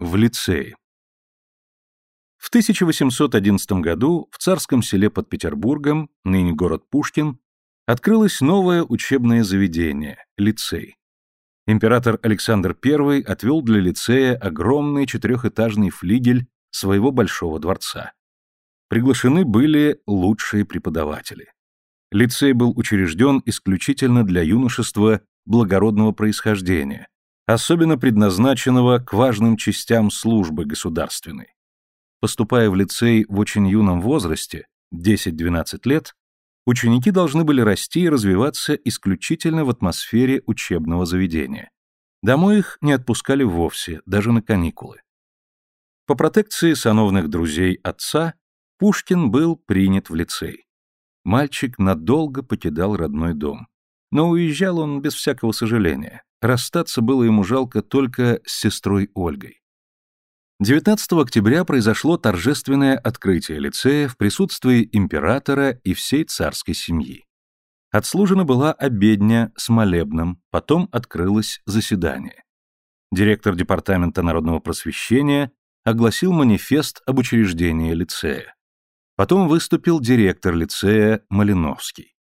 В лицее. В 1811 году в царском селе под Петербургом, ныне город Пушкин, открылось новое учебное заведение – лицей. Император Александр I отвел для лицея огромный четырехэтажный флигель своего большого дворца. Приглашены были лучшие преподаватели. Лицей был учрежден исключительно для юношества благородного происхождения, особенно предназначенного к важным частям службы государственной. Поступая в лицей в очень юном возрасте, 10-12 лет, ученики должны были расти и развиваться исключительно в атмосфере учебного заведения. Домой их не отпускали вовсе, даже на каникулы. По протекции сановных друзей отца Пушкин был принят в лицей. Мальчик надолго покидал родной дом. Но уезжал он без всякого сожаления. Расстаться было ему жалко только с сестрой Ольгой. 19 октября произошло торжественное открытие лицея в присутствии императора и всей царской семьи. Отслужена была обедня с молебном, потом открылось заседание. Директор Департамента народного просвещения огласил манифест об учреждении лицея. Потом выступил директор лицея Малиновский.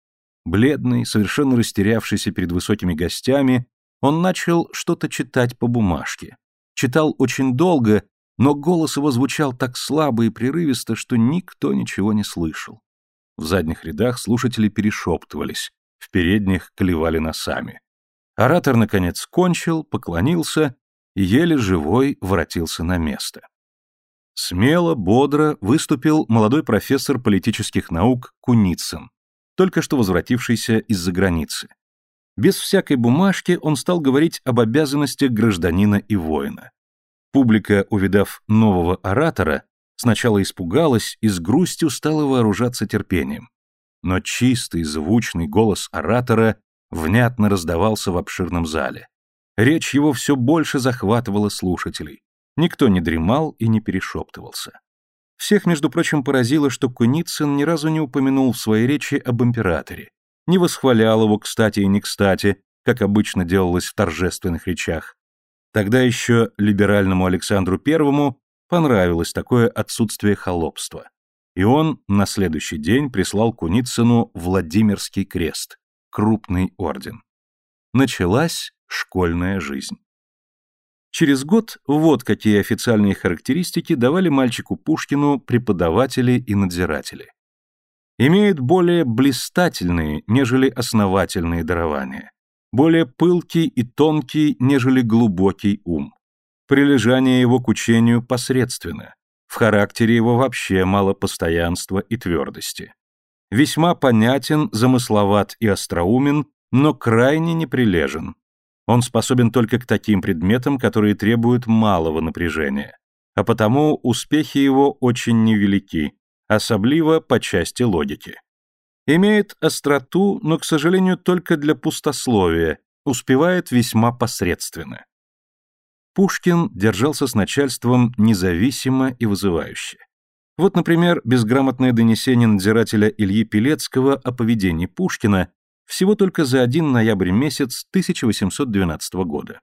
Бледный, совершенно растерявшийся перед высокими гостями, он начал что-то читать по бумажке. Читал очень долго, но голос его звучал так слабо и прерывисто, что никто ничего не слышал. В задних рядах слушатели перешептывались, в передних клевали носами. Оратор, наконец, кончил, поклонился и еле живой воротился на место. Смело, бодро выступил молодой профессор политических наук Куницын, только что возвратившийся из-за границы. Без всякой бумажки он стал говорить об обязанностях гражданина и воина. Публика, увидав нового оратора, сначала испугалась и с грустью стала вооружаться терпением. Но чистый, звучный голос оратора внятно раздавался в обширном зале. Речь его все больше захватывала слушателей. Никто не дремал и не перешептывался. Всех, между прочим, поразило, что Куницын ни разу не упомянул в своей речи об императоре, не восхвалял его кстати и не кстати, как обычно делалось в торжественных речах. Тогда еще либеральному Александру Первому понравилось такое отсутствие холопства. И он на следующий день прислал Куницыну Владимирский крест, крупный орден. Началась школьная жизнь. Через год вот какие официальные характеристики давали мальчику Пушкину преподаватели и надзиратели. Имеет более блистательные, нежели основательные дарования, более пылкий и тонкий, нежели глубокий ум. Прилежание его к учению посредственно, в характере его вообще мало постоянства и твердости. Весьма понятен, замысловат и остроумен, но крайне неприлежен, он способен только к таким предметам, которые требуют малого напряжения, а потому успехи его очень невелики, особливо по части логики. Имеет остроту, но, к сожалению, только для пустословия, успевает весьма посредственно. Пушкин держался с начальством независимо и вызывающе. Вот, например, безграмотное донесение надзирателя Ильи Пелецкого о поведении Пушкина всего только за один ноябрь месяц 1812 года.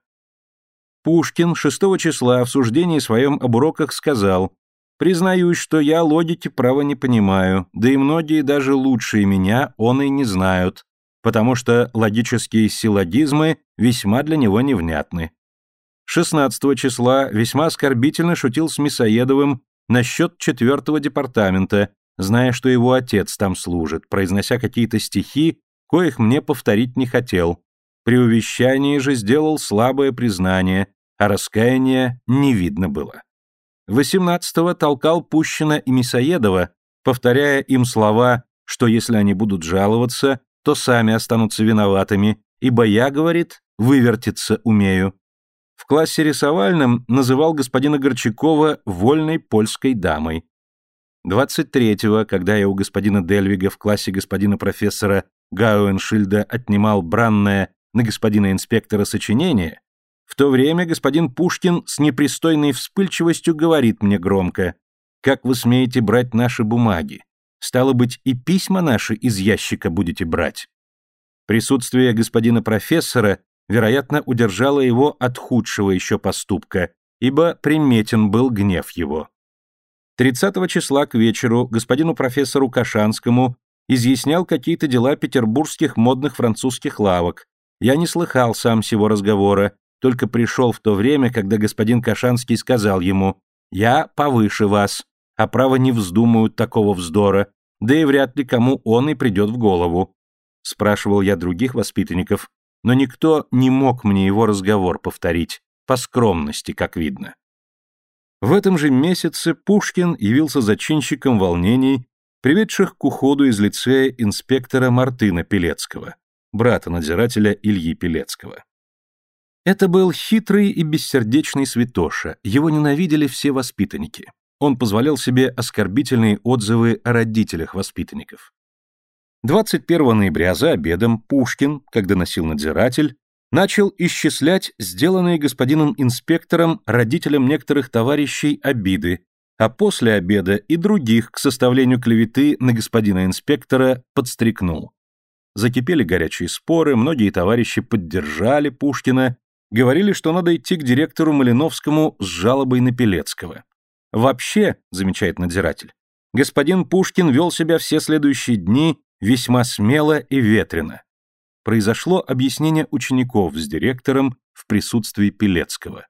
Пушкин 6 числа в суждении своем об уроках сказал «Признаюсь, что я логики права не понимаю, да и многие даже лучшие меня он и не знают, потому что логические силлогизмы весьма для него невнятны». 16 числа весьма оскорбительно шутил с Мясоедовым насчет четвертого департамента, зная, что его отец там служит, произнося какие-то стихи коих мне повторить не хотел. При увещании же сделал слабое признание, а раскаяния не видно было. Восемнадцатого толкал Пущина и Мясоедова, повторяя им слова, что если они будут жаловаться, то сами останутся виноватыми, ибо я, говорит, вывертиться умею. В классе рисовальном называл господина Горчакова вольной польской дамой. 23-го, когда я у господина Дельвига в классе господина профессора Гауэншильда отнимал бранное на господина инспектора сочинение, в то время господин Пушкин с непристойной вспыльчивостью говорит мне громко, «Как вы смеете брать наши бумаги? Стало быть, и письма наши из ящика будете брать». Присутствие господина профессора, вероятно, удержало его от худшего еще поступка, ибо приметен был гнев его. 30 числа к вечеру господину профессору Кашанскому изъяснял какие-то дела петербургских модных французских лавок. Я не слыхал сам всего разговора, только пришел в то время, когда господин Кашанский сказал ему «Я повыше вас, а право не вздумают такого вздора, да и вряд ли кому он и придет в голову». Спрашивал я других воспитанников, но никто не мог мне его разговор повторить, по скромности, как видно. В этом же месяце Пушкин явился зачинщиком волнений, приведших к уходу из лицея инспектора Мартына Пелецкого, брата надзирателя Ильи Пелецкого. Это был хитрый и бессердечный святоша, его ненавидели все воспитанники. Он позволял себе оскорбительные отзывы о родителях воспитанников. 21 ноября за обедом Пушкин, когда носил надзиратель, начал исчислять сделанные господином инспектором родителям некоторых товарищей обиды, а после обеда и других к составлению клеветы на господина инспектора подстрекнул. Закипели горячие споры, многие товарищи поддержали Пушкина, говорили, что надо идти к директору Малиновскому с жалобой на Пелецкого. Вообще, замечает надзиратель, господин Пушкин вел себя все следующие дни весьма смело и ветрено произошло объяснение учеников с директором в присутствии Пелецкого.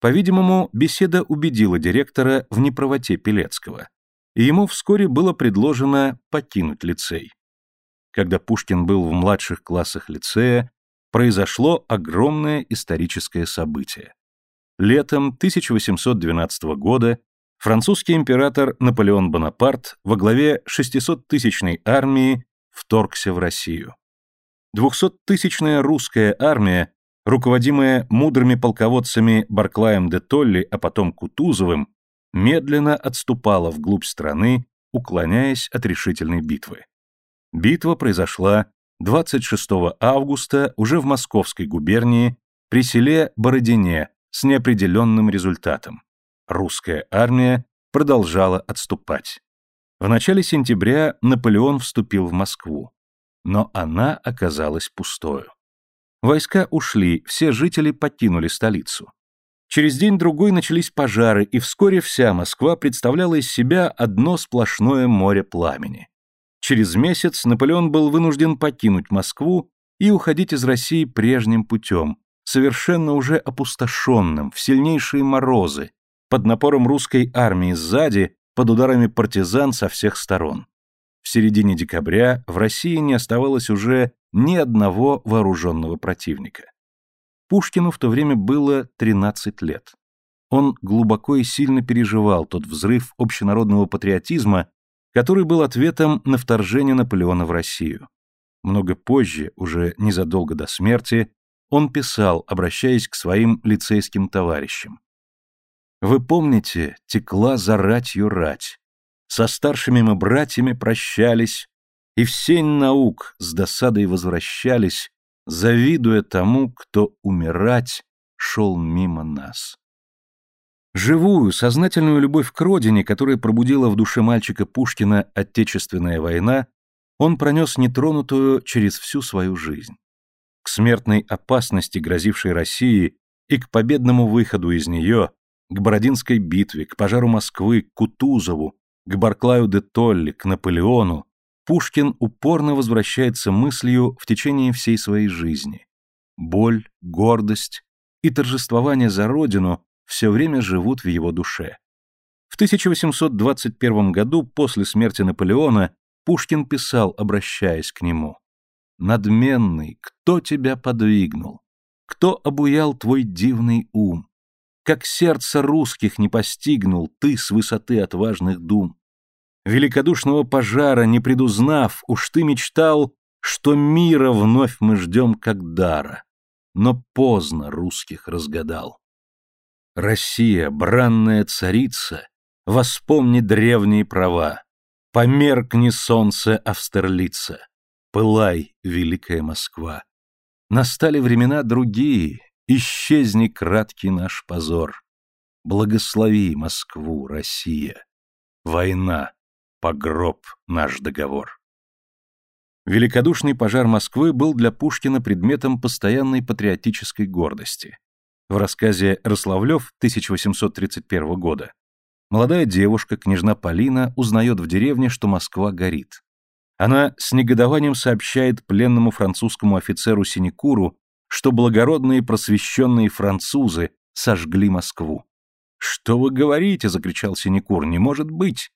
По-видимому, беседа убедила директора в неправоте Пелецкого, и ему вскоре было предложено покинуть лицей. Когда Пушкин был в младших классах лицея, произошло огромное историческое событие. Летом 1812 года французский император Наполеон Бонапарт во главе 600-тысячной армии вторгся в Россию. Двухсоттысячная русская армия, руководимая мудрыми полководцами Барклаем де Толли, а потом Кутузовым, медленно отступала вглубь страны, уклоняясь от решительной битвы. Битва произошла 26 августа уже в Московской губернии при селе Бородине с неопределенным результатом. Русская армия продолжала отступать. В начале сентября Наполеон вступил в Москву но она оказалась пустою. Войска ушли, все жители покинули столицу. Через день-другой начались пожары, и вскоре вся Москва представляла из себя одно сплошное море пламени. Через месяц Наполеон был вынужден покинуть Москву и уходить из России прежним путем, совершенно уже опустошенным, в сильнейшие морозы, под напором русской армии сзади, под ударами партизан со всех сторон. В середине декабря в России не оставалось уже ни одного вооруженного противника. Пушкину в то время было 13 лет. Он глубоко и сильно переживал тот взрыв общенародного патриотизма, который был ответом на вторжение Наполеона в Россию. Много позже, уже незадолго до смерти, он писал, обращаясь к своим лицейским товарищам. «Вы помните, текла за ратью рать, со старшими мы братьями прощались, и в сень наук с досадой возвращались, завидуя тому, кто умирать шел мимо нас. Живую, сознательную любовь к родине, которая пробудила в душе мальчика Пушкина Отечественная война, он пронес нетронутую через всю свою жизнь. К смертной опасности, грозившей России, и к победному выходу из нее, к Бородинской битве, к пожару Москвы, к Кутузову, к Барклаю де Толли, к Наполеону, Пушкин упорно возвращается мыслью в течение всей своей жизни. Боль, гордость и торжествование за родину все время живут в его душе. В 1821 году, после смерти Наполеона, Пушкин писал, обращаясь к нему. «Надменный, кто тебя подвигнул? Кто обуял твой дивный ум? как сердце русских не постигнул ты с высоты отважных дум. Великодушного пожара не предузнав, уж ты мечтал, что мира вновь мы ждем как дара, но поздно русских разгадал. Россия, бранная царица, воспомни древние права, померкни солнце Австерлица, пылай, великая Москва. Настали времена другие, Исчезни краткий наш позор. Благослови Москву, Россия. Война, погроб наш договор. Великодушный пожар Москвы был для Пушкина предметом постоянной патриотической гордости. В рассказе «Рославлев» 1831 года молодая девушка, княжна Полина, узнает в деревне, что Москва горит. Она с негодованием сообщает пленному французскому офицеру Синекуру, что благородные просвещенные французы сожгли Москву. «Что вы говорите?» — закричал Синекур. «Не может быть!»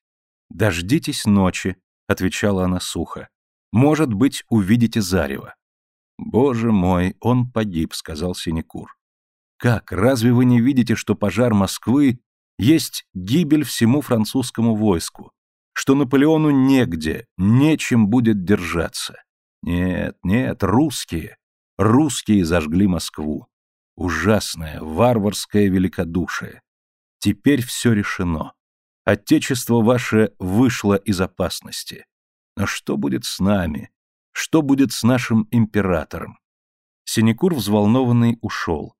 «Дождитесь ночи», — отвечала она сухо. «Может быть, увидите зарево». «Боже мой, он погиб», — сказал Синекур. «Как? Разве вы не видите, что пожар Москвы есть гибель всему французскому войску, что Наполеону негде, нечем будет держаться? Нет, нет, русские, русские зажгли Москву. Ужасное, варварское великодушие. Теперь все решено. Отечество ваше вышло из опасности. Но что будет с нами? Что будет с нашим императором? Синекур взволнованный ушел.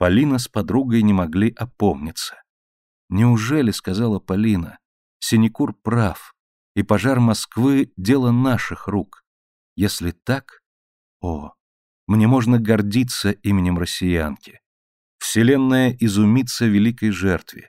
Полина с подругой не могли опомниться. «Неужели, — сказала Полина, — Синекур прав, и пожар Москвы — дело наших рук? Если так, о, мне можно гордиться именем россиянки. Вселенная изумится великой жертве.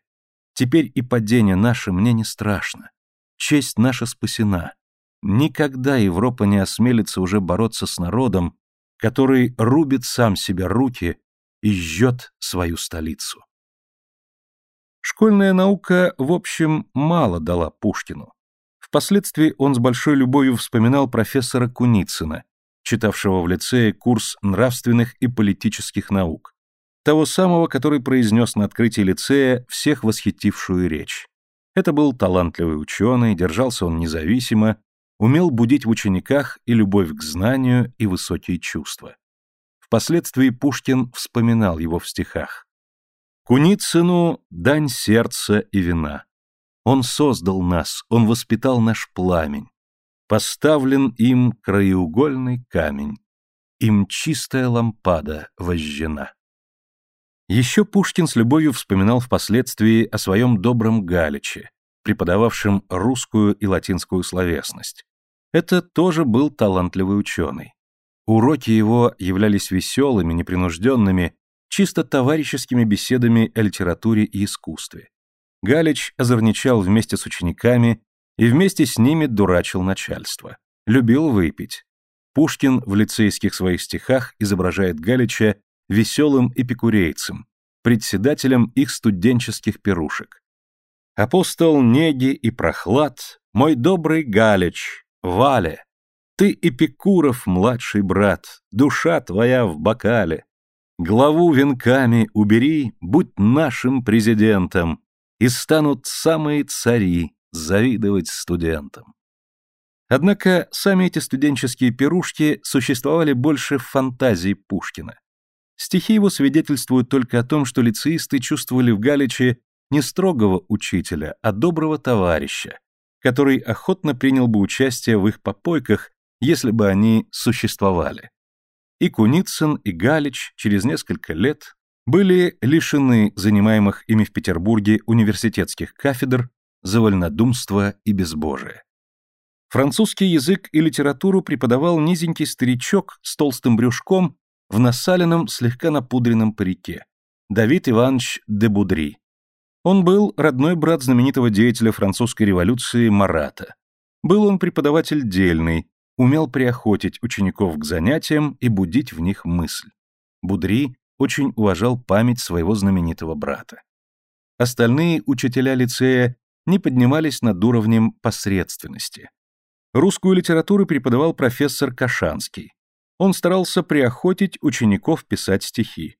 Теперь и падение наше мне не страшно. Честь наша спасена. Никогда Европа не осмелится уже бороться с народом, который рубит сам себя руки и жжет свою столицу. Школьная наука, в общем, мало дала Пушкину. Впоследствии он с большой любовью вспоминал профессора Куницына, читавшего в лицее курс нравственных и политических наук, того самого, который произнес на открытии лицея всех восхитившую речь. Это был талантливый ученый, держался он независимо, умел будить в учениках и любовь к знанию, и высокие чувства. Впоследствии Пушкин вспоминал его в стихах. «Куницыну дань сердца и вина. Он создал нас, он воспитал наш пламень. Поставлен им краеугольный камень. Им чистая лампада возжжена». Еще Пушкин с любовью вспоминал впоследствии о своем добром Галиче, преподававшем русскую и латинскую словесность. Это тоже был талантливый ученый. Уроки его являлись веселыми, непринужденными, чисто товарищескими беседами о литературе и искусстве. Галич озорничал вместе с учениками и вместе с ними дурачил начальство. Любил выпить. Пушкин в лицейских своих стихах изображает Галича веселым эпикурейцем, председателем их студенческих пирушек. Апостол неги и прохлад, мой добрый Галич, Валя, ты Эпикуров младший брат, душа твоя в бокале. Главу венками убери, будь нашим президентом, и станут самые цари завидовать студентам. Однако сами эти студенческие пирушки существовали больше в фантазии Пушкина. Стихи его свидетельствуют только о том, что лицеисты чувствовали в Галиче не строгого учителя, а доброго товарища, который охотно принял бы участие в их попойках, если бы они существовали. И Куницын, и Галич через несколько лет были лишены занимаемых ими в Петербурге университетских кафедр за вольнодумство и безбожие. Французский язык и литературу преподавал низенький старичок с толстым брюшком в насаленном, слегка напудренном парике. Давид Иванович де Будри. Он был родной брат знаменитого деятеля французской революции Марата. Был он преподаватель дельный, умел приохотить учеников к занятиям и будить в них мысль. Будри очень уважал память своего знаменитого брата. Остальные учителя лицея не поднимались над уровнем посредственности. Русскую литературу преподавал профессор Кашанский он старался приохотить учеников писать стихи.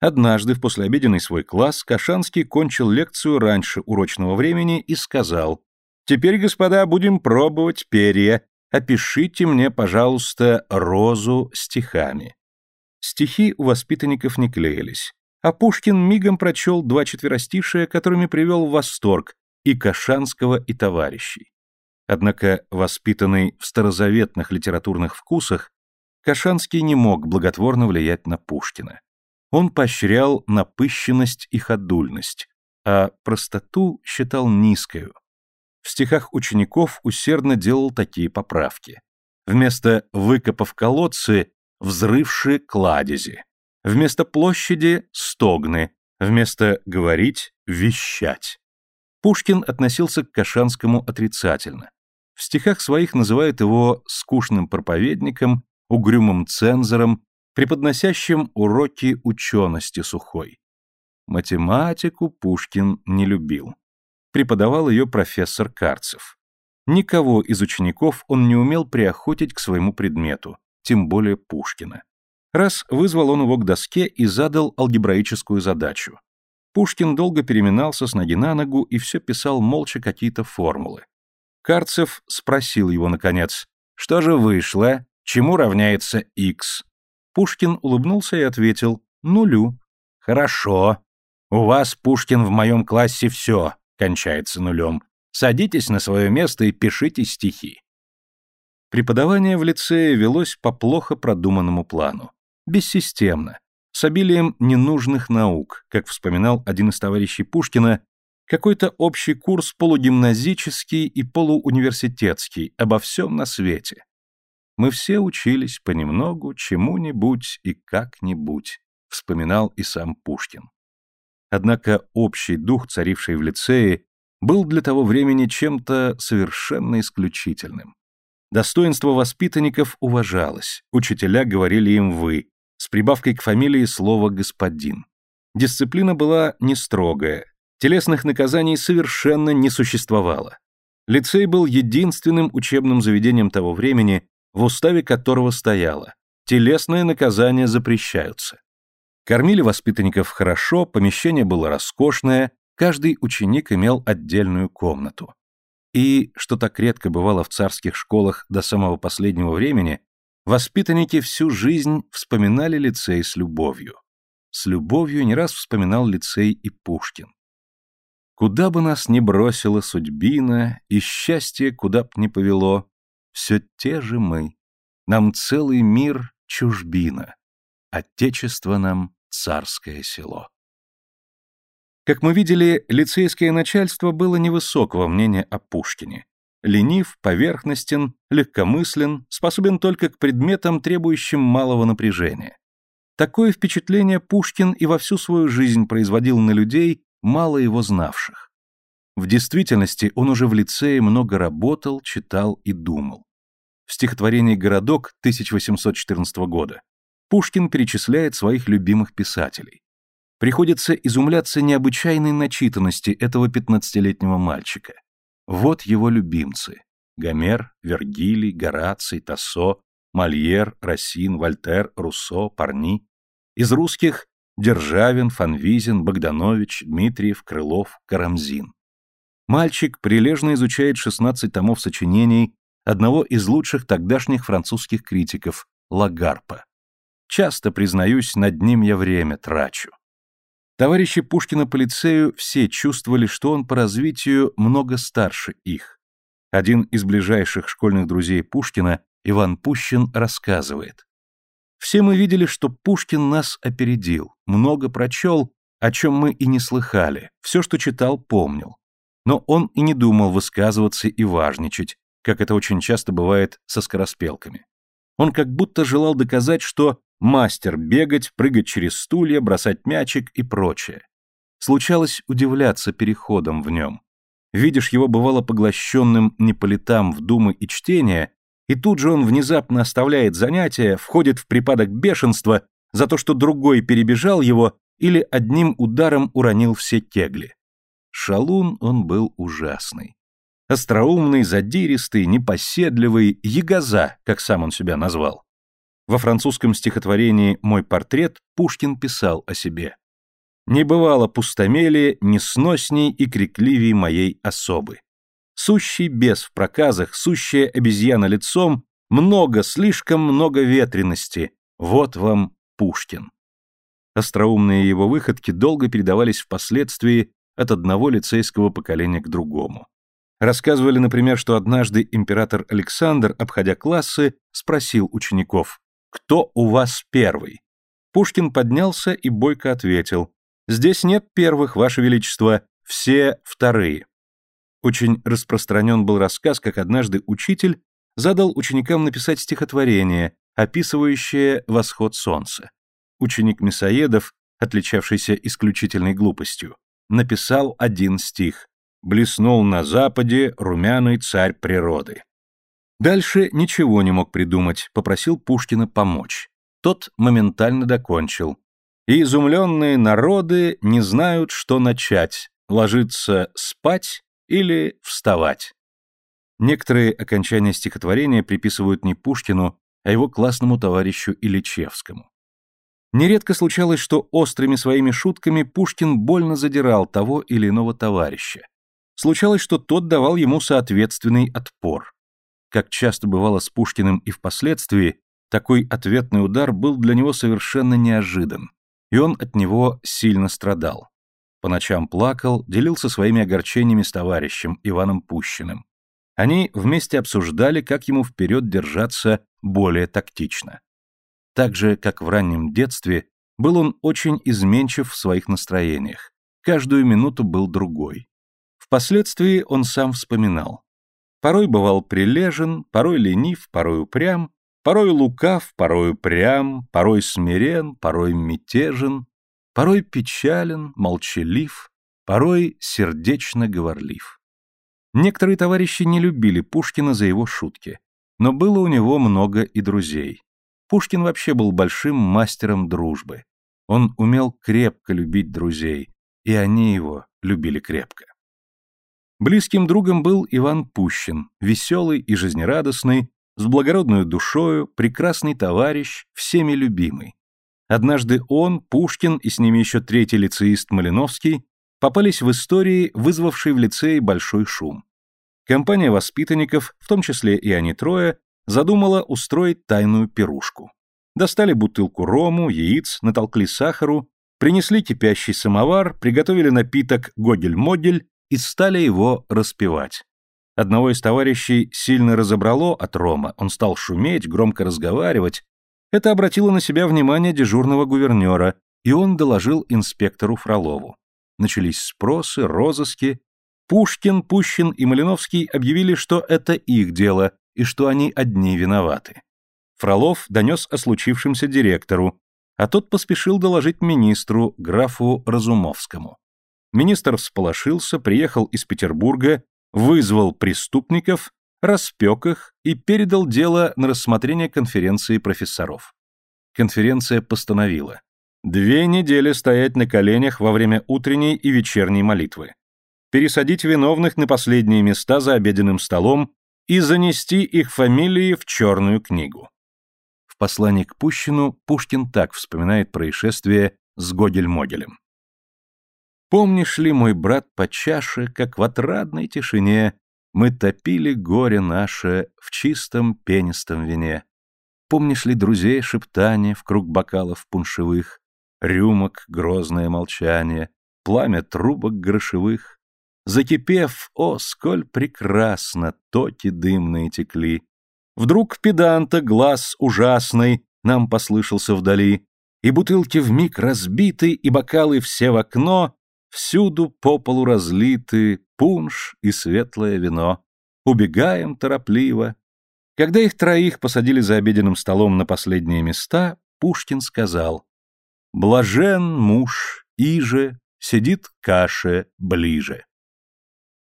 Однажды в послеобеденный свой класс Кашанский кончил лекцию раньше урочного времени и сказал «Теперь, господа, будем пробовать перья. Опишите мне, пожалуйста, розу стихами». Стихи у воспитанников не клеились, а Пушкин мигом прочел два четверостишия, которыми привел в восторг и Кашанского, и товарищей. Однако, воспитанный в старозаветных литературных вкусах, Кашанский не мог благотворно влиять на Пушкина. Он поощрял напыщенность и ходульность, а простоту считал низкою. В стихах учеников усердно делал такие поправки. Вместо «выкопав колодцы» взрывши кладези. Вместо площади – стогны, вместо говорить – вещать. Пушкин относился к Кашанскому отрицательно. В стихах своих называет его скучным проповедником, угрюмым цензором, преподносящим уроки учености сухой. Математику Пушкин не любил. Преподавал ее профессор Карцев. Никого из учеников он не умел приохотить к своему предмету, тем более Пушкина. Раз вызвал он его к доске и задал алгебраическую задачу. Пушкин долго переминался с ноги на ногу и все писал молча какие-то формулы. Карцев спросил его, наконец, «Что же вышло? Чему равняется x?» Пушкин улыбнулся и ответил, «Нулю». «Хорошо. У вас, Пушкин, в моем классе все кончается нулем. Садитесь на свое место и пишите стихи». Преподавание в лицее велось по плохо продуманному плану. Бессистемно, с обилием ненужных наук, как вспоминал один из товарищей Пушкина, какой-то общий курс полугимназический и полууниверситетский обо всем на свете. Мы все учились понемногу чему-нибудь и как-нибудь, вспоминал и сам Пушкин. Однако общий дух, царивший в лицее, был для того времени чем-то совершенно исключительным. Достоинство воспитанников уважалось, учителя говорили им «вы», с прибавкой к фамилии слова «господин». Дисциплина была не строгая, телесных наказаний совершенно не существовало. Лицей был единственным учебным заведением того времени, в уставе которого стояло «телесные наказания запрещаются». Кормили воспитанников хорошо, помещение было роскошное, каждый ученик имел отдельную комнату. И, что так редко бывало в царских школах до самого последнего времени, воспитанники всю жизнь вспоминали лицей с любовью. С любовью не раз вспоминал лицей и Пушкин. Куда бы нас ни бросила судьбина, и счастье куда б ни повело, все те же мы. Нам целый мир чужбина, отечество нам царское село. Как мы видели, лицейское начальство было невысокого мнения о Пушкине. Ленив, поверхностен, легкомыслен, способен только к предметам, требующим малого напряжения. Такое впечатление Пушкин и во всю свою жизнь производил на людей, мало его знавших. В действительности он уже в лицее много работал, читал и думал. В стихотворении «Городок» 1814 года Пушкин перечисляет своих любимых писателей. Приходится изумляться необычайной начитанности этого пятнадцатилетнего мальчика. Вот его любимцы. Гомер, Вергилий, Гораций, Тассо, Мольер, Рассин, Вольтер, Руссо, Парни. Из русских Державин, Фанвизин, Богданович, Дмитриев, Крылов, Карамзин. Мальчик прилежно изучает 16 томов сочинений одного из лучших тогдашних французских критиков, Лагарпа. Часто, признаюсь, над ним я время трачу. Товарищи Пушкина по лицею все чувствовали, что он по развитию много старше их. Один из ближайших школьных друзей Пушкина, Иван Пущин, рассказывает. «Все мы видели, что Пушкин нас опередил, много прочел, о чем мы и не слыхали, все, что читал, помнил. Но он и не думал высказываться и важничать, как это очень часто бывает со скороспелками. Он как будто желал доказать, что мастер бегать, прыгать через стулья, бросать мячик и прочее. Случалось удивляться переходом в нем. Видишь его бывало поглощенным не по летам в думы и чтения, и тут же он внезапно оставляет занятия, входит в припадок бешенства за то, что другой перебежал его или одним ударом уронил все кегли. Шалун он был ужасный. Остроумный, задиристый, непоседливый, ягоза, как сам он себя назвал. Во французском стихотворении «Мой портрет» Пушкин писал о себе. «Не бывало пустомелее, несносней и крикливей моей особы. Сущий бес в проказах, сущая обезьяна лицом, много, слишком много ветренности. Вот вам Пушкин». Остроумные его выходки долго передавались впоследствии от одного лицейского поколения к другому. Рассказывали, например, что однажды император Александр, обходя классы, спросил учеников, кто у вас первый? Пушкин поднялся и бойко ответил. Здесь нет первых, Ваше Величество, все вторые. Очень распространен был рассказ, как однажды учитель задал ученикам написать стихотворение, описывающее восход солнца. ученик мясоедов, отличавшийся исключительной глупостью, написал один стих «Блеснул на западе румяный царь природы». Дальше ничего не мог придумать, попросил Пушкина помочь. Тот моментально докончил. И изумленные народы не знают, что начать, ложиться спать или вставать. Некоторые окончания стихотворения приписывают не Пушкину, а его классному товарищу Ильичевскому. Нередко случалось, что острыми своими шутками Пушкин больно задирал того или иного товарища. Случалось, что тот давал ему соответственный отпор. Как часто бывало с Пушкиным и впоследствии, такой ответный удар был для него совершенно неожидан, и он от него сильно страдал. По ночам плакал, делился своими огорчениями с товарищем Иваном Пущиным. Они вместе обсуждали, как ему вперед держаться более тактично. Так же, как в раннем детстве, был он очень изменчив в своих настроениях. Каждую минуту был другой. Впоследствии он сам вспоминал. Порой бывал прилежен, порой ленив, порой упрям, порой лукав, порой упрям, порой смирен, порой мятежен, порой печален, молчалив, порой сердечно говорлив. Некоторые товарищи не любили Пушкина за его шутки, но было у него много и друзей. Пушкин вообще был большим мастером дружбы. Он умел крепко любить друзей, и они его любили крепко. Близким другом был Иван Пущин, веселый и жизнерадостный, с благородной душою, прекрасный товарищ, всеми любимый. Однажды он, Пушкин и с ними еще третий лицеист Малиновский попались в истории, вызвавшей в лицее большой шум. Компания воспитанников, в том числе и они трое, задумала устроить тайную пирушку. Достали бутылку рому, яиц, натолкли сахару, принесли кипящий самовар, приготовили напиток «Гогель-могель» и стали его распивать. Одного из товарищей сильно разобрало от рома, он стал шуметь, громко разговаривать. Это обратило на себя внимание дежурного гувернера, и он доложил инспектору Фролову. Начались спросы, розыски. Пушкин, Пущин и Малиновский объявили, что это их дело, и что они одни виноваты. Фролов донес о случившемся директору, а тот поспешил доложить министру, графу Разумовскому. Министр всполошился, приехал из Петербурга, вызвал преступников, распек их и передал дело на рассмотрение конференции профессоров. Конференция постановила две недели стоять на коленях во время утренней и вечерней молитвы, пересадить виновных на последние места за обеденным столом и занести их фамилии в черную книгу. В послании к Пущину Пушкин так вспоминает происшествие с Гогель-Могелем. «Помнишь ли, мой брат, по чаше, как в отрадной тишине мы топили горе наше в чистом пенистом вине? Помнишь ли друзей шептание в круг бокалов пуншевых, рюмок грозное молчание, пламя трубок грошевых? Закипев, о, сколь прекрасно токи дымные текли. Вдруг педанта глаз ужасный нам послышался вдали, и бутылки вмиг разбиты, и бокалы все в окно, всюду по полу разлиты пунш и светлое вино. Убегаем торопливо. Когда их троих посадили за обеденным столом на последние места, Пушкин сказал «Блажен муж, иже, сидит каше ближе».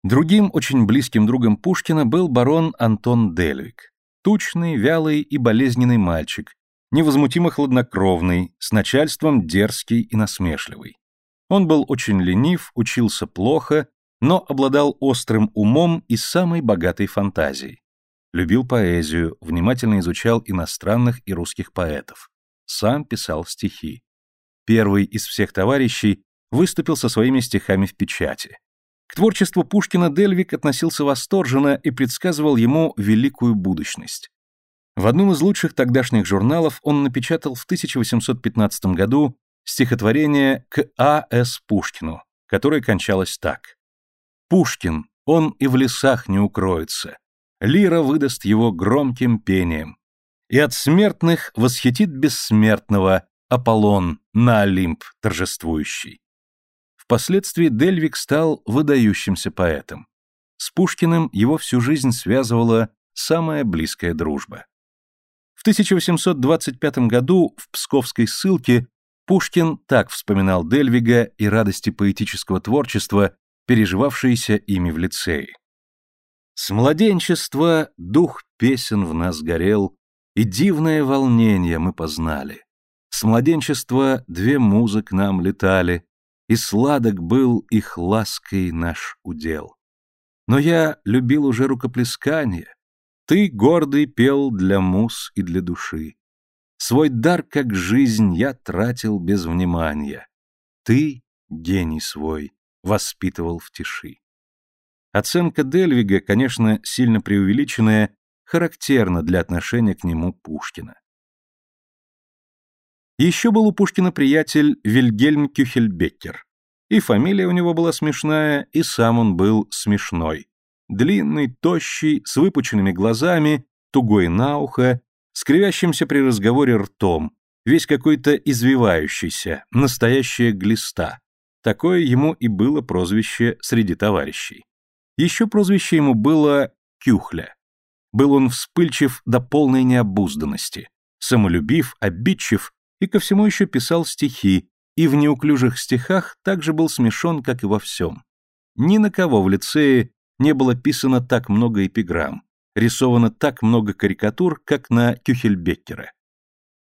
Другим очень близким другом Пушкина был барон Антон Дельвик. Тучный, вялый и болезненный мальчик, невозмутимо хладнокровный, с начальством дерзкий и насмешливый. Он был очень ленив, учился плохо, но обладал острым умом и самой богатой фантазией. Любил поэзию, внимательно изучал иностранных и русских поэтов. Сам писал стихи. Первый из всех товарищей выступил со своими стихами в печати. К творчеству Пушкина Дельвик относился восторженно и предсказывал ему великую будущность. В одном из лучших тогдашних журналов он напечатал в 1815 году стихотворение к А.С. Пушкину, которое кончалось так. «Пушкин, он и в лесах не укроется, лира выдаст его громким пением, и от смертных восхитит бессмертного Аполлон на Олимп торжествующий». Впоследствии Дельвик стал выдающимся поэтом. С Пушкиным его всю жизнь связывала самая близкая дружба. В 1825 году в Псковской ссылке Пушкин так вспоминал Дельвига и радости поэтического творчества, переживавшиеся ими в лицее. С младенчества дух песен в нас горел, и дивное волнение мы познали. С младенчества две музы к нам летали, и сладок был их лаской наш удел. Но я любил уже рукоплескание, ты, гордый, пел для муз и для души. Свой дар, как жизнь, я тратил без внимания. Ты, гений свой, воспитывал в тиши. Оценка Дельвига, конечно, сильно преувеличенная, характерна для отношения к нему Пушкина. Еще был у Пушкина приятель Вильгельм Кюхельбеккер. И фамилия у него была смешная, и сам он был смешной. Длинный, тощий, с выпученными глазами, тугой на ухо, скривящимся при разговоре ртом, весь какой-то извивающийся, настоящая глиста. Такое ему и было прозвище среди товарищей. Еще прозвище ему было Кюхля. Был он вспыльчив до полной необузданности, самолюбив, обидчив и ко всему еще писал стихи, и в неуклюжих стихах также был смешон, как и во всем. Ни на кого в лицее не было писано так много эпиграмм, рисовано так много карикатур, как на Кюхельбеккера.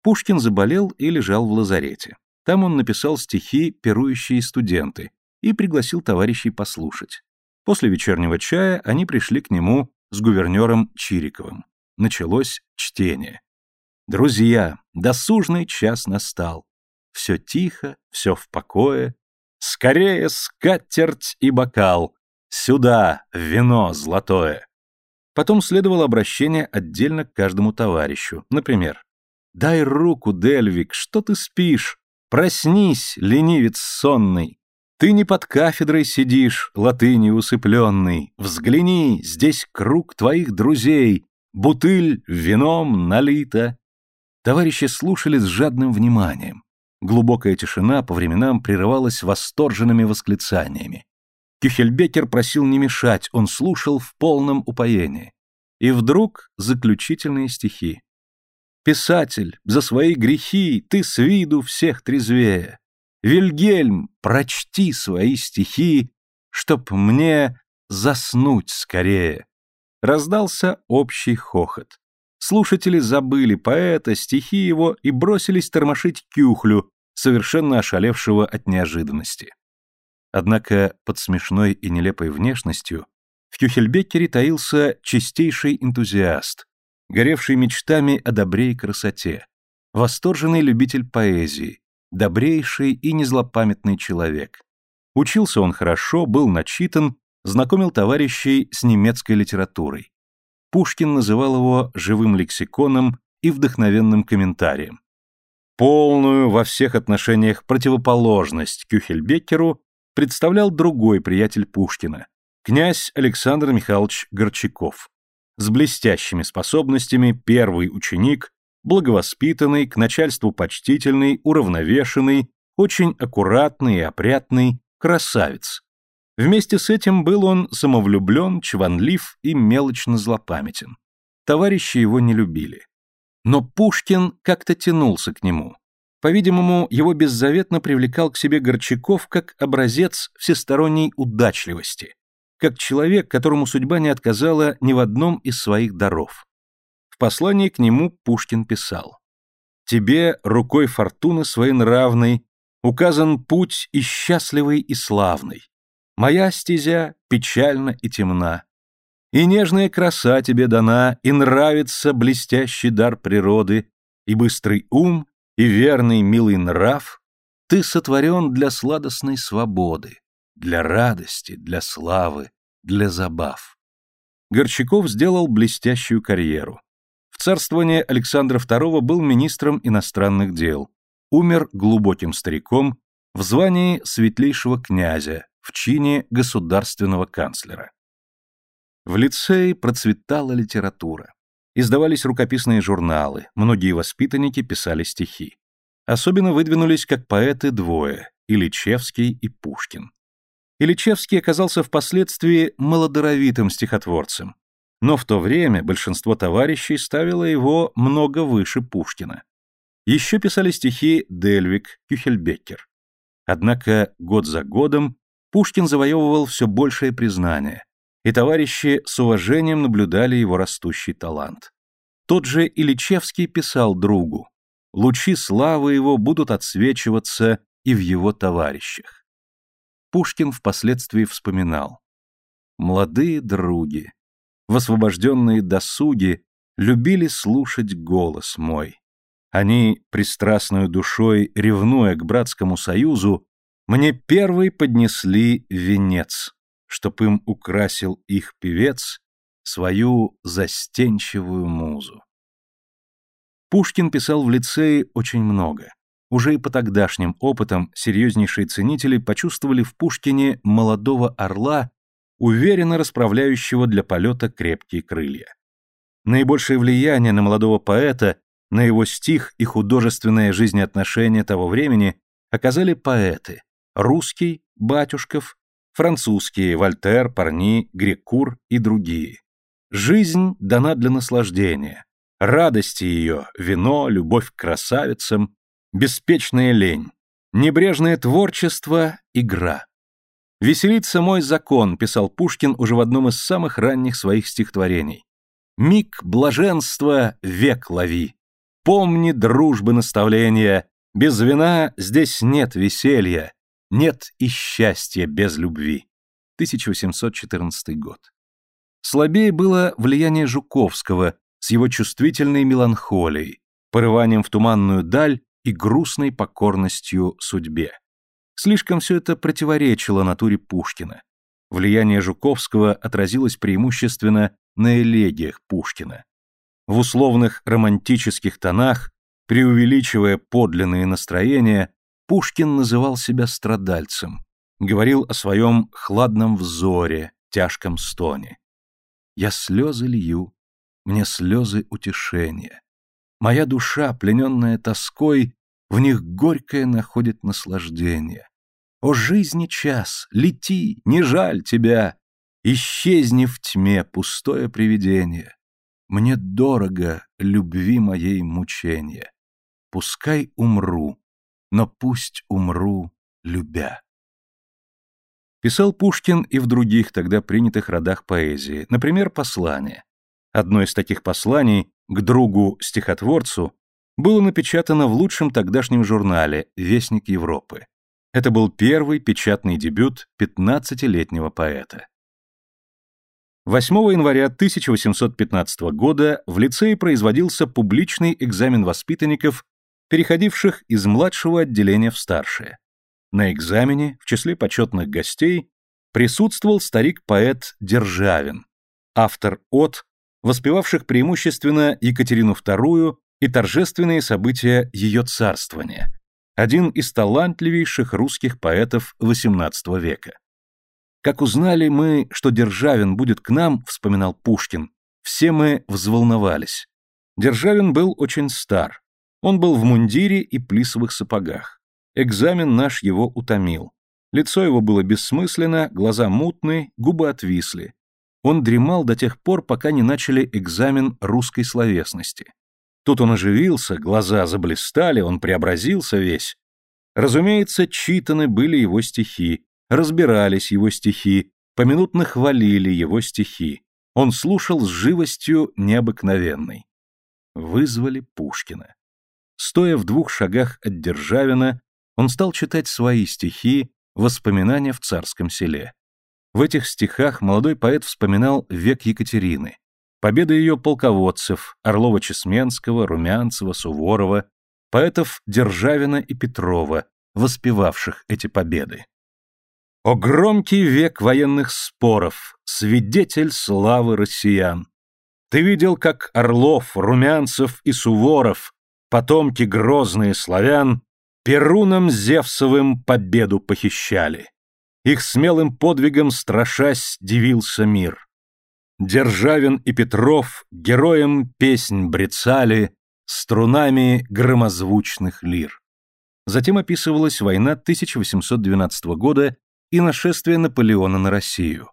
Пушкин заболел и лежал в лазарете. Там он написал стихи «Пирующие студенты» и пригласил товарищей послушать. После вечернего чая они пришли к нему с гувернером Чириковым. Началось чтение. «Друзья, досужный час настал. Все тихо, все в покое. Скорее скатерть и бокал. Сюда, вино золотое!» Потом следовало обращение отдельно к каждому товарищу. Например, «Дай руку, Дельвик, что ты спишь? Проснись, ленивец сонный! Ты не под кафедрой сидишь, латыни усыпленный. Взгляни, здесь круг твоих друзей, бутыль вином налита». Товарищи слушали с жадным вниманием. Глубокая тишина по временам прерывалась восторженными восклицаниями. Кюхельбекер просил не мешать, он слушал в полном упоении. И вдруг заключительные стихи. «Писатель, за свои грехи ты с виду всех трезвее. Вильгельм, прочти свои стихи, чтоб мне заснуть скорее». Раздался общий хохот. Слушатели забыли поэта, стихи его и бросились тормошить Кюхлю, совершенно ошалевшего от неожиданности. Однако под смешной и нелепой внешностью в Кюхельбекере таился чистейший энтузиаст, горевший мечтами о добре и красоте, восторженный любитель поэзии, добрейший и незлопамятный человек. Учился он хорошо, был начитан, знакомил товарищей с немецкой литературой. Пушкин называл его живым лексиконом и вдохновенным комментарием. Полную во всех отношениях противоположность Кюхельбекеру представлял другой приятель Пушкина, князь Александр Михайлович Горчаков. С блестящими способностями первый ученик, благовоспитанный, к начальству почтительный, уравновешенный, очень аккуратный и опрятный, красавец. Вместе с этим был он самовлюблен, чванлив и мелочно злопамятен. Товарищи его не любили. Но Пушкин как-то тянулся к нему. По-видимому, его беззаветно привлекал к себе Горчаков как образец всесторонней удачливости, как человек, которому судьба не отказала ни в одном из своих даров. В послании к нему Пушкин писал «Тебе, рукой фортуны своей нравной, указан путь и счастливый, и славный. Моя стезя печальна и темна. И нежная краса тебе дана, и нравится блестящий дар природы, и быстрый ум, и верный милый нрав, ты сотворен для сладостной свободы, для радости, для славы, для забав. Горчаков сделал блестящую карьеру. В царствование Александра II был министром иностранных дел, умер глубоким стариком в звании светлейшего князя, в чине государственного канцлера. В лицее процветала литература. Издавались рукописные журналы, многие воспитанники писали стихи. Особенно выдвинулись как поэты двое – Ильичевский и Пушкин. Ильичевский оказался впоследствии молодоровитым стихотворцем, но в то время большинство товарищей ставило его много выше Пушкина. Еще писали стихи Дельвик, Кюхельбеккер. Однако год за годом Пушкин завоевывал все большее признание, и товарищи с уважением наблюдали его растущий талант. Тот же Ильичевский писал другу «Лучи славы его будут отсвечиваться и в его товарищах». Пушкин впоследствии вспоминал «Молодые други, в освобожденные досуги любили слушать голос мой. Они, пристрастную душой, ревнуя к братскому союзу, мне первый поднесли венец, чтоб им украсил их певец свою застенчивую музу. Пушкин писал в лицее очень много. Уже и по тогдашним опытам серьезнейшие ценители почувствовали в Пушкине молодого орла, уверенно расправляющего для полета крепкие крылья. Наибольшее влияние на молодого поэта, на его стих и художественное жизнеотношение того времени оказали поэты, русский, Батюшков, французские, Вольтер, Парни, Грекур и другие. Жизнь дана для наслаждения. Радости ее, вино, любовь к красавицам, беспечная лень, небрежное творчество, игра. «Веселиться мой закон», писал Пушкин уже в одном из самых ранних своих стихотворений. «Миг блаженства век лови. Помни дружбы наставления, без вина здесь нет веселья, нет и счастья без любви. 1814 год. Слабее было влияние Жуковского с его чувствительной меланхолией, порыванием в туманную даль и грустной покорностью судьбе. Слишком все это противоречило натуре Пушкина. Влияние Жуковского отразилось преимущественно на элегиях Пушкина. В условных романтических тонах, преувеличивая подлинные настроения, Пушкин называл себя страдальцем, говорил о своем хладном взоре, тяжком стоне. «Я слезы лью, мне слезы утешения. Моя душа, плененная тоской, в них горькое находит наслаждение. О жизни час, лети, не жаль тебя, исчезни в тьме, пустое привидение. Мне дорого любви моей мучения. Пускай умру, но пусть умру, любя. Писал Пушкин и в других тогда принятых родах поэзии, например, послание. Одно из таких посланий к другу-стихотворцу было напечатано в лучшем тогдашнем журнале «Вестник Европы». Это был первый печатный дебют 15-летнего поэта. 8 января 1815 года в лицее производился публичный экзамен воспитанников переходивших из младшего отделения в старшее. На экзамене, в числе почетных гостей, присутствовал старик-поэт Державин, автор от, воспевавших преимущественно Екатерину II и торжественные события ее царствования, один из талантливейших русских поэтов XVIII века. «Как узнали мы, что Державин будет к нам», — вспоминал Пушкин, — «все мы взволновались. Державин был очень стар, он был в мундире и плисовых сапогах. Экзамен наш его утомил. Лицо его было бессмысленно, глаза мутные, губы отвисли. Он дремал до тех пор, пока не начали экзамен русской словесности. Тут он оживился, глаза заблистали, он преобразился весь. Разумеется, читаны были его стихи, разбирались его стихи, поминутно хвалили его стихи. Он слушал с живостью необыкновенной. Вызвали Пушкина. Стоя в двух шагах от Державина, он стал читать свои стихи «Воспоминания в царском селе». В этих стихах молодой поэт вспоминал век Екатерины, победы ее полководцев Орлова-Чесменского, Румянцева, Суворова, поэтов Державина и Петрова, воспевавших эти победы. О громкий век военных споров, свидетель славы россиян! Ты видел, как Орлов, Румянцев и Суворов потомки грозные славян, Перуном Зевсовым победу похищали. Их смелым подвигом страшась дивился мир. Державин и Петров героям песнь брецали струнами громозвучных лир. Затем описывалась война 1812 года и нашествие Наполеона на Россию.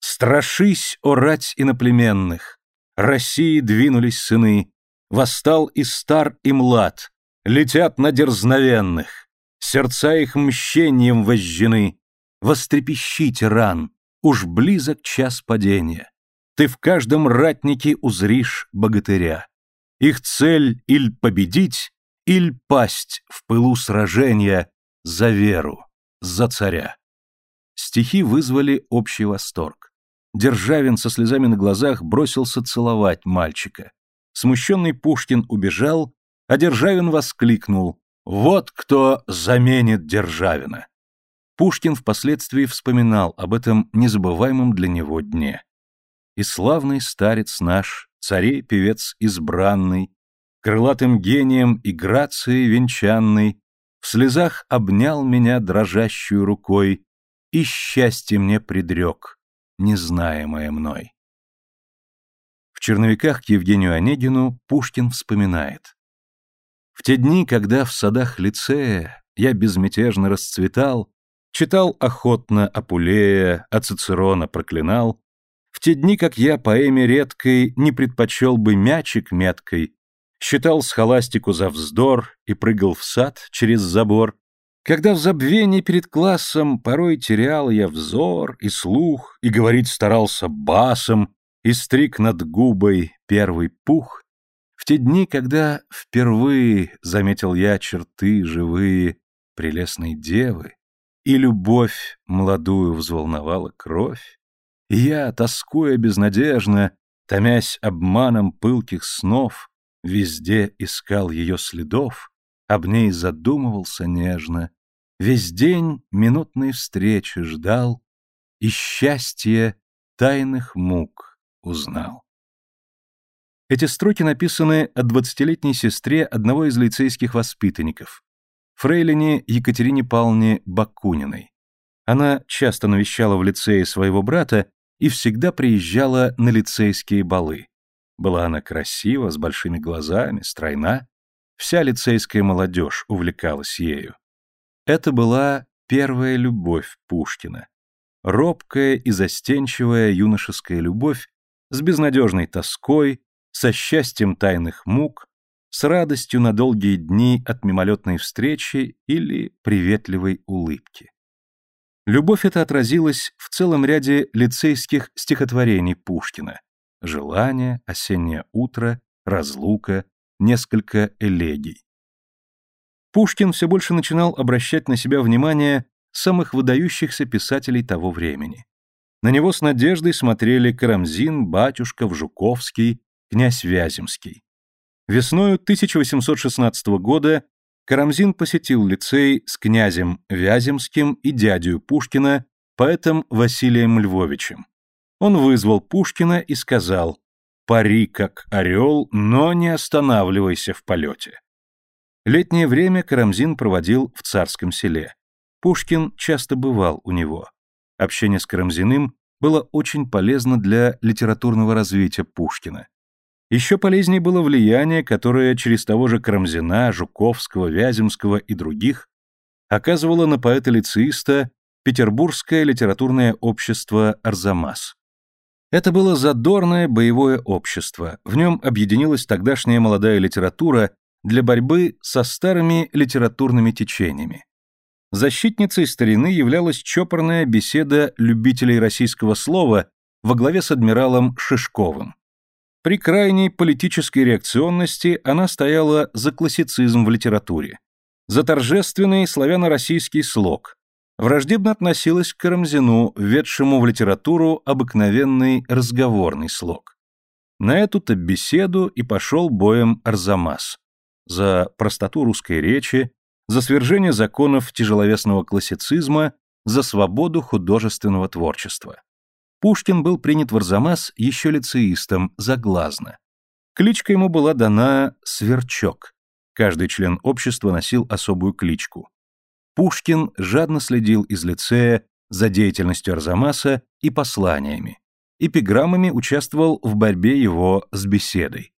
«Страшись, о рать иноплеменных! России двинулись сыны, Восстал и стар, и млад, летят на дерзновенных, сердца их мщением возжжены. Вострепещите ран, уж близок час падения. Ты в каждом ратнике узришь богатыря. Их цель иль победить, иль пасть в пылу сражения за веру, за царя. Стихи вызвали общий восторг. Державин со слезами на глазах бросился целовать мальчика. Смущенный Пушкин убежал, а Державин воскликнул «Вот кто заменит Державина!» Пушкин впоследствии вспоминал об этом незабываемом для него дне. И славный старец наш, царей певец избранный, крылатым гением и грацией венчанный, в слезах обнял меня дрожащую рукой и счастье мне предрек, незнаемое мной. В черновиках к Евгению Онегину Пушкин вспоминает. В те дни, когда в садах лицея я безмятежно расцветал, читал охотно Апулея, а Цицерона проклинал, в те дни, как я поэме редкой не предпочел бы мячик меткой, считал схоластику за вздор и прыгал в сад через забор, когда в забвении перед классом порой терял я взор и слух, и говорить старался басом, и стриг над губой первый пух, в те дни, когда впервые заметил я черты живые прелестной девы, и любовь молодую взволновала кровь, и я, тоскуя безнадежно, томясь обманом пылких снов, везде искал ее следов, об ней задумывался нежно, весь день минутной встречи ждал и счастье тайных мук узнал. Эти строки написаны о двадцатилетней сестре одного из лицейских воспитанников, фрейлине Екатерине Павловне Бакуниной. Она часто навещала в лицее своего брата и всегда приезжала на лицейские балы. Была она красива, с большими глазами, стройна. Вся лицейская молодежь увлекалась ею. Это была первая любовь Пушкина. Робкая и застенчивая юношеская любовь с безнадежной тоской, со счастьем тайных мук, с радостью на долгие дни от мимолетной встречи или приветливой улыбки. Любовь эта отразилась в целом ряде лицейских стихотворений Пушкина «Желание», «Осеннее утро», «Разлука», несколько элегий. Пушкин все больше начинал обращать на себя внимание самых выдающихся писателей того времени. На него с надеждой смотрели Карамзин, Батюшков, Жуковский, князь Вяземский. Весною 1816 года Карамзин посетил лицей с князем Вяземским и дядю Пушкина, поэтом Василием Львовичем. Он вызвал Пушкина и сказал «Пари как орел, но не останавливайся в полете». Летнее время Карамзин проводил в царском селе. Пушкин часто бывал у него. Общение с Карамзиным было очень полезно для литературного развития Пушкина. Еще полезнее было влияние, которое через того же Карамзина, Жуковского, Вяземского и других оказывало на поэта-лицеиста Петербургское литературное общество «Арзамас». Это было задорное боевое общество, в нем объединилась тогдашняя молодая литература для борьбы со старыми литературными течениями. Защитницей старины являлась чопорная беседа любителей российского слова во главе с адмиралом Шишковым. При крайней политической реакционности она стояла за классицизм в литературе, за торжественный славяно-российский слог, враждебно относилась к Карамзину, введшему в литературу обыкновенный разговорный слог. На эту-то беседу и пошел боем Арзамас. За простоту русской речи, за свержение законов тяжеловесного классицизма, за свободу художественного творчества. Пушкин был принят в Арзамас еще лицеистом, заглазно. Кличка ему была дана «Сверчок». Каждый член общества носил особую кличку. Пушкин жадно следил из лицея за деятельностью Арзамаса и посланиями. Эпиграммами участвовал в борьбе его с беседой.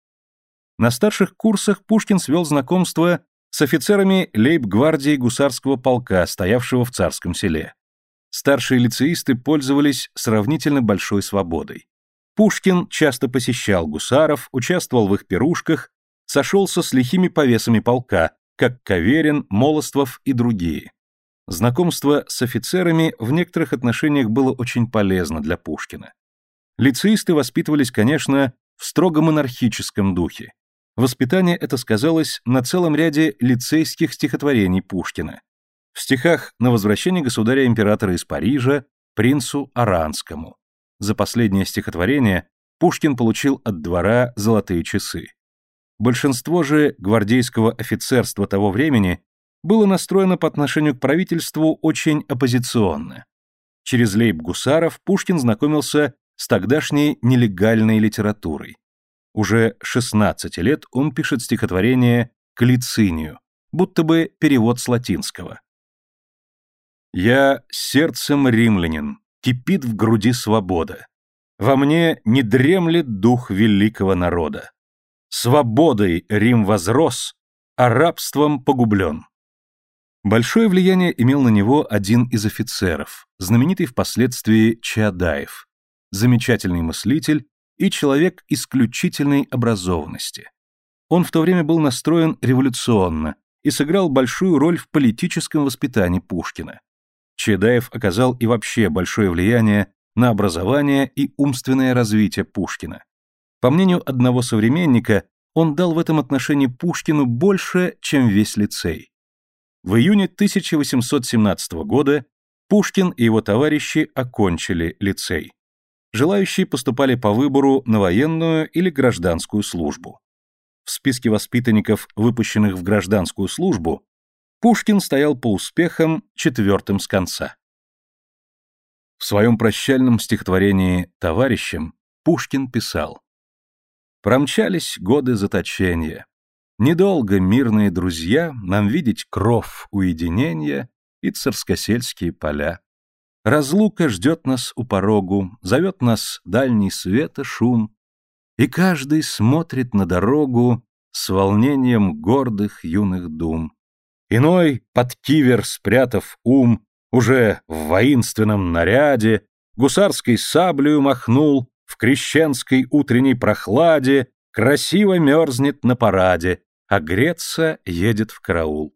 На старших курсах Пушкин свел знакомство с офицерами лейб-гвардии гусарского полка, стоявшего в царском селе. Старшие лицеисты пользовались сравнительно большой свободой. Пушкин часто посещал гусаров, участвовал в их пирушках, сошелся с лихими повесами полка, как Каверин, Молоствов и другие. Знакомство с офицерами в некоторых отношениях было очень полезно для Пушкина. Лицеисты воспитывались, конечно, в строго монархическом духе. Воспитание это сказалось на целом ряде лицейских стихотворений Пушкина. В стихах на возвращение государя-императора из Парижа принцу Аранскому. За последнее стихотворение Пушкин получил от двора золотые часы. Большинство же гвардейского офицерства того времени было настроено по отношению к правительству очень оппозиционно. Через лейб-гусаров Пушкин знакомился с тогдашней нелегальной литературой. Уже 16 лет он пишет стихотворение к Лицинию, будто бы перевод с латинского. «Я сердцем римлянин, кипит в груди свобода. Во мне не дремлет дух великого народа. Свободой Рим возрос, а рабством погублен. Большое влияние имел на него один из офицеров, знаменитый впоследствии Чаадаев, замечательный мыслитель и человек исключительной образованности. Он в то время был настроен революционно и сыграл большую роль в политическом воспитании Пушкина. Чаадаев оказал и вообще большое влияние на образование и умственное развитие Пушкина. По мнению одного современника, он дал в этом отношении Пушкину больше, чем весь лицей. В июне 1817 года Пушкин и его товарищи окончили лицей. Желающие поступали по выбору на военную или гражданскую службу. В списке воспитанников, выпущенных в гражданскую службу, Пушкин стоял по успехам четвертым с конца. В своем прощальном стихотворении «Товарищам» Пушкин писал Промчались годы заточения. Недолго, мирные друзья, нам видеть кров уединения и царскосельские поля. Разлука ждет нас у порогу, зовет нас дальний света шум, и каждый смотрит на дорогу с волнением гордых юных дум. Иной, под кивер спрятав ум, уже в воинственном наряде, гусарской саблею махнул, в крещенской утренней прохладе красиво мерзнет на параде, а греться едет в караул.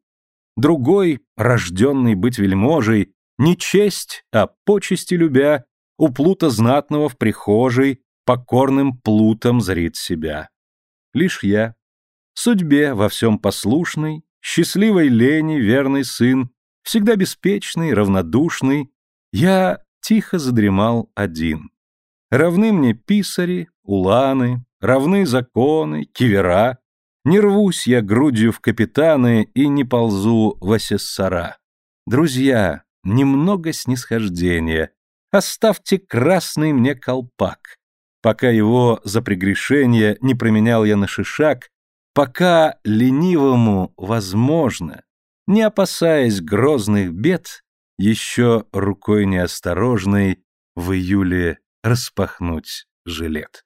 Другой, рожденный быть вельможей, не честь, а почести любя, у плута знатного в прихожей покорным плутом зрит себя. Лишь я, судьбе во всем послушный, счастливой лени верный сын, всегда беспечный, равнодушный, я тихо задремал один. Равны мне писари, уланы, равны законы, кивера. Не рвусь я грудью в капитаны и не ползу в асессора. Друзья, немного снисхождения. Оставьте красный мне колпак. Пока его за прегрешение не променял я на шишак, пока ленивому возможно, не опасаясь грозных бед, еще рукой неосторожной в июле распахнуть жилет.